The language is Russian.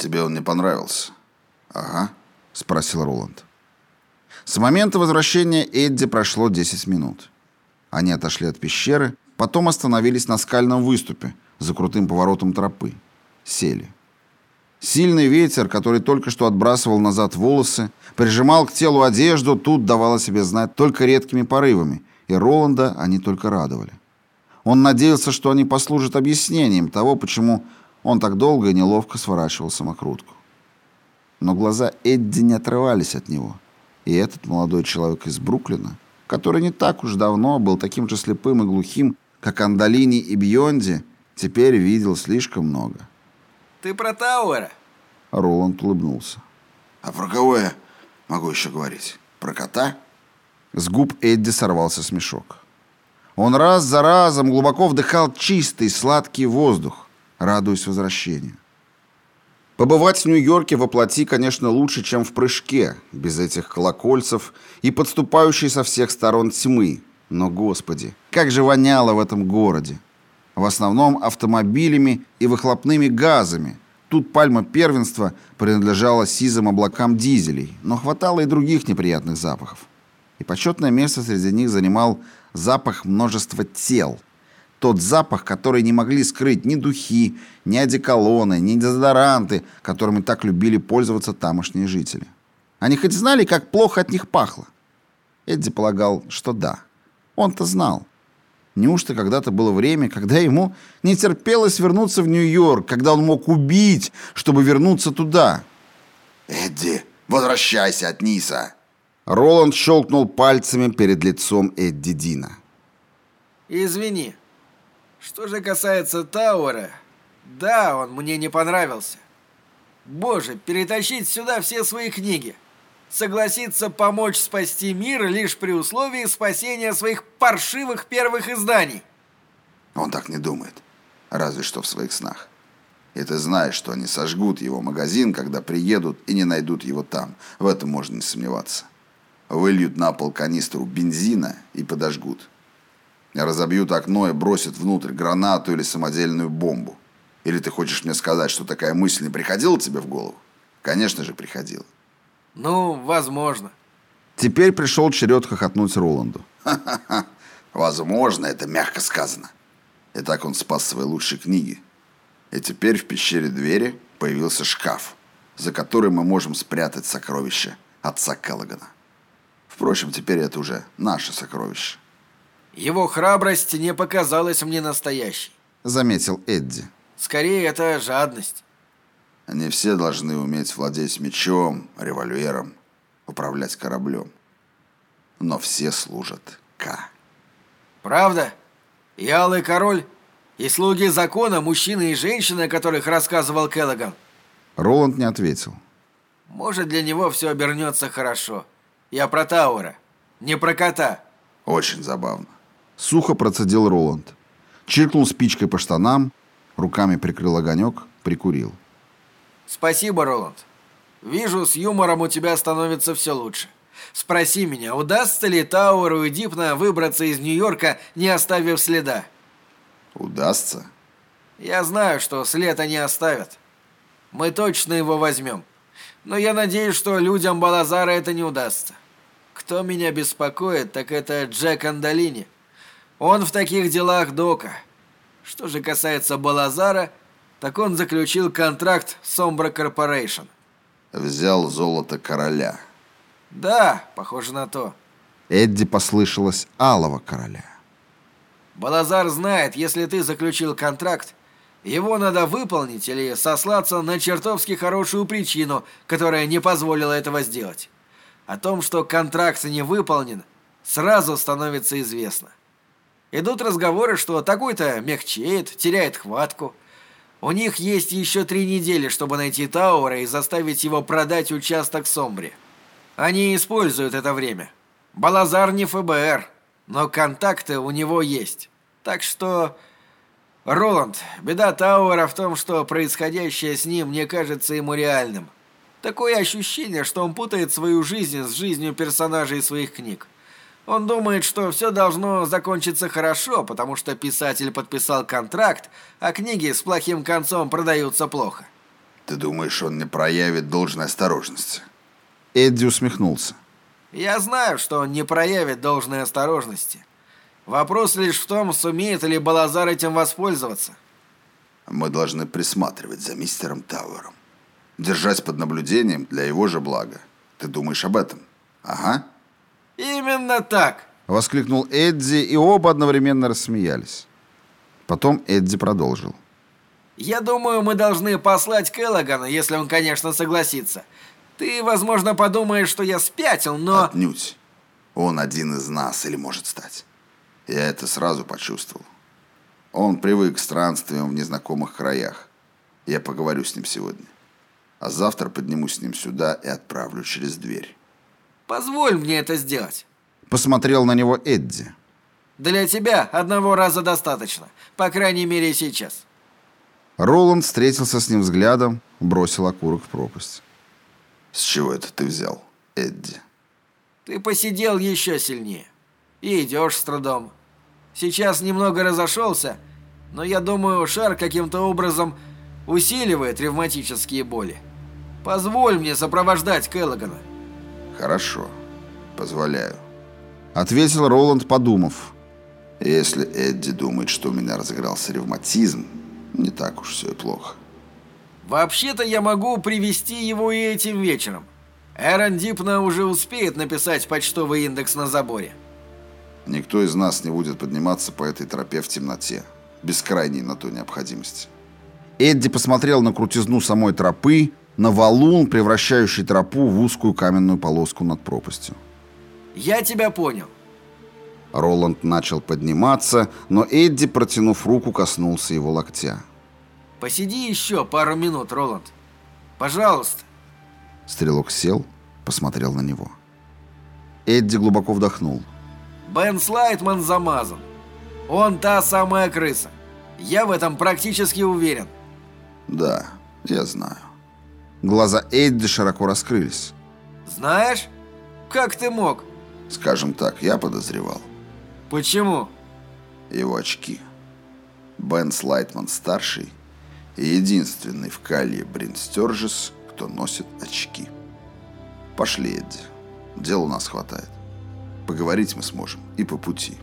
Тебе он не понравился? Ага, спросил Роланд. С момента возвращения Эдди прошло 10 минут. Они отошли от пещеры, потом остановились на скальном выступе за крутым поворотом тропы. Сели. Сильный ветер, который только что отбрасывал назад волосы, прижимал к телу одежду, тут давал о себе знать только редкими порывами, и Роланда они только радовали. Он надеялся, что они послужат объяснением того, почему он так долго и неловко сворачивал самокрутку. Но глаза Эдди не отрывались от него, и этот молодой человек из Бруклина, который не так уж давно был таким же слепым и глухим, как Андалини и Бьонди, теперь видел слишком много. Ты про Тауэра? Роланд улыбнулся. А про кого я могу еще говорить? Про кота? С губ Эдди сорвался смешок. Он раз за разом глубоко вдыхал чистый, сладкий воздух, радуясь возвращению. Побывать в Нью-Йорке воплоти, конечно, лучше, чем в прыжке, без этих колокольцев и подступающей со всех сторон тьмы. Но, господи, как же воняло в этом городе! в основном автомобилями и выхлопными газами. Тут пальма первенства принадлежала сизым облакам дизелей, но хватало и других неприятных запахов. И почетное место среди них занимал запах множества тел. Тот запах, который не могли скрыть ни духи, ни одеколоны, ни дезодоранты, которыми так любили пользоваться тамошние жители. Они хоть знали, как плохо от них пахло? Эдди полагал, что да. Он-то знал. Неужто когда-то было время, когда ему не терпелось вернуться в Нью-Йорк, когда он мог убить, чтобы вернуться туда? «Эдди, возвращайся от Ниса!» Роланд щелкнул пальцами перед лицом Эдди Дина. «Извини. Что же касается Тауэра, да, он мне не понравился. Боже, перетащить сюда все свои книги согласится помочь спасти мир лишь при условии спасения своих паршивых первых изданий. Он так не думает, разве что в своих снах. И ты знаешь, что они сожгут его магазин, когда приедут и не найдут его там. В этом можно не сомневаться. Выльют на пол канистру бензина и подожгут. Разобьют окно и бросят внутрь гранату или самодельную бомбу. Или ты хочешь мне сказать, что такая мысль не приходила тебе в голову? Конечно же, приходила. Ну, возможно. Теперь пришел черед хохотнуть Роланду. Ха-ха-ха. Возможно, это мягко сказано. И так он спас свои лучшие книги. И теперь в пещере двери появился шкаф, за который мы можем спрятать сокровища отца Келлогана. Впрочем, теперь это уже наше сокровище. Его храбрость не показалась мне настоящей, заметил Эдди. Скорее, это жадность. Они все должны уметь владеть мечом, револьвером, управлять кораблем. Но все служат К. Правда? И Алый Король, и слуги закона, мужчины и женщины, о которых рассказывал Келлоган? Роланд не ответил. Может, для него все обернется хорошо. Я про Таура, не про кота. Очень забавно. Сухо процедил Роланд. Чиркнул спичкой по штанам, руками прикрыл огонек, прикурил. Спасибо, Роланд. Вижу, с юмором у тебя становится все лучше. Спроси меня, удастся ли Тауэру и Дипна выбраться из Нью-Йорка, не оставив следа? Удастся? Я знаю, что след они оставят. Мы точно его возьмем. Но я надеюсь, что людям Балазара это не удастся. Кто меня беспокоит, так это Джек Андалини. Он в таких делах дока. Что же касается Балазара, так он заключил контракт с Sombra Corporation. Взял золото короля. Да, похоже на то. Эдди послышалось алого короля. Балазар знает, если ты заключил контракт, его надо выполнить или сослаться на чертовски хорошую причину, которая не позволила этого сделать. О том, что контракт не выполнен, сразу становится известно. Идут разговоры, что такой-то мягчеет, теряет хватку – у них есть еще три недели, чтобы найти Таура и заставить его продать участок Сомбре. Они используют это время. Балазар не ФБР, но контакты у него есть. Так что... Роланд, беда Тауэра в том, что происходящее с ним не кажется ему реальным. Такое ощущение, что он путает свою жизнь с жизнью персонажей своих книг. Он думает, что все должно закончиться хорошо, потому что писатель подписал контракт, а книги с плохим концом продаются плохо. Ты думаешь, он не проявит должной осторожности? Эдди усмехнулся. Я знаю, что он не проявит должной осторожности. Вопрос лишь в том, сумеет ли Балазар этим воспользоваться. Мы должны присматривать за мистером Тауэром. Держать под наблюдением для его же блага. Ты думаешь об этом? Ага. Именно так. Воскликнул Эдди, и оба одновременно рассмеялись. Потом Эдди продолжил. Я думаю, мы должны послать Келлогана, если он, конечно, согласится. Ты, возможно, подумаешь, что я спятил, но... Отнюдь. Он один из нас или может стать. Я это сразу почувствовал. Он привык к странствиям в незнакомых краях. Я поговорю с ним сегодня. А завтра поднимусь с ним сюда и отправлю через дверь. Позволь мне это сделать. Посмотрел на него Эдди. Для тебя одного раза достаточно. По крайней мере, сейчас. Роланд встретился с ним взглядом, бросил окурок в пропасть. С чего это ты взял, Эдди? Ты посидел еще сильнее. И идешь с трудом. Сейчас немного разошелся, но я думаю, шар каким-то образом усиливает ревматические боли. Позволь мне сопровождать Келлогана. Хорошо, позволяю. Ответил Роланд, подумав. Если Эдди думает, что у меня разыгрался ревматизм, не так уж все и плохо. Вообще-то я могу привести его и этим вечером. Эрон Дипна уже успеет написать почтовый индекс на заборе. Никто из нас не будет подниматься по этой тропе в темноте, без крайней на то необходимости. Эдди посмотрел на крутизну самой тропы, на валун, превращающий тропу в узкую каменную полоску над пропастью. «Я тебя понял». Роланд начал подниматься, но Эдди, протянув руку, коснулся его локтя. Посиди еще пару минут, Роланд. Пожалуйста. Стрелок сел, посмотрел на него. Эдди глубоко вдохнул. Бен Слайтман замазан. Он та самая крыса. Я в этом практически уверен. Да, я знаю. Глаза Эдди широко раскрылись. Знаешь? Как ты мог? Скажем так, я подозревал. Почему? Его очки. Бен Слайтман старший и единственный в Калии Брин Стержес, кто носит очки. Пошли, Эдди. Дел у нас хватает. Поговорить мы сможем и по пути.